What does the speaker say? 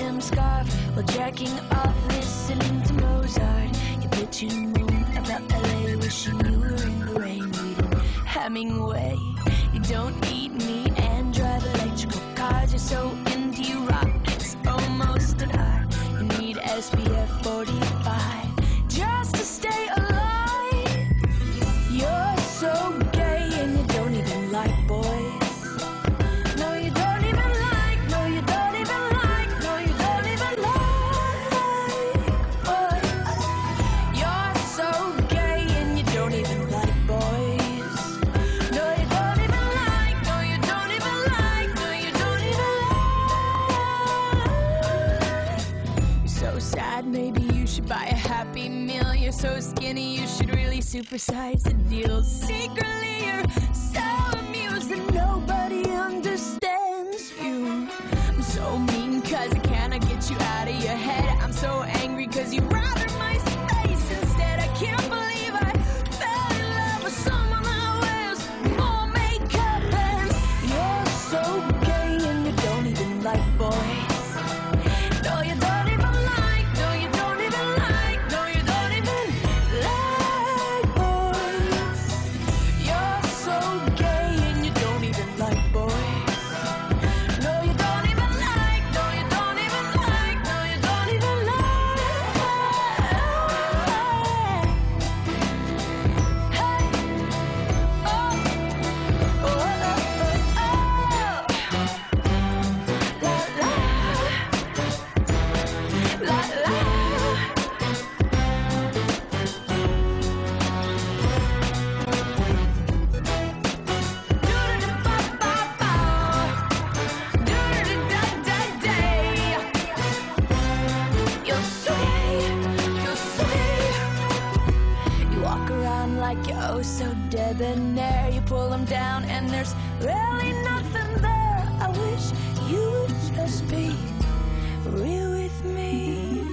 denim scarf While jacking off, listening to Mozart. You're bitching knew about L.A. Wishing you were in the rain. Reading Hemingway You don't eat meat and drive electrical cars You're so into you rock, it's almost an art You need SPF 45 you should buy a happy meal. You're so skinny, you should really supersize the deal. Secretly, you're so amused nobody understands you. I'm so mean, cause I cannot get you out of your head. I'm so angry, cause you. nothing there. You pull them down and there's really nothing there. I wish you would just be real with me.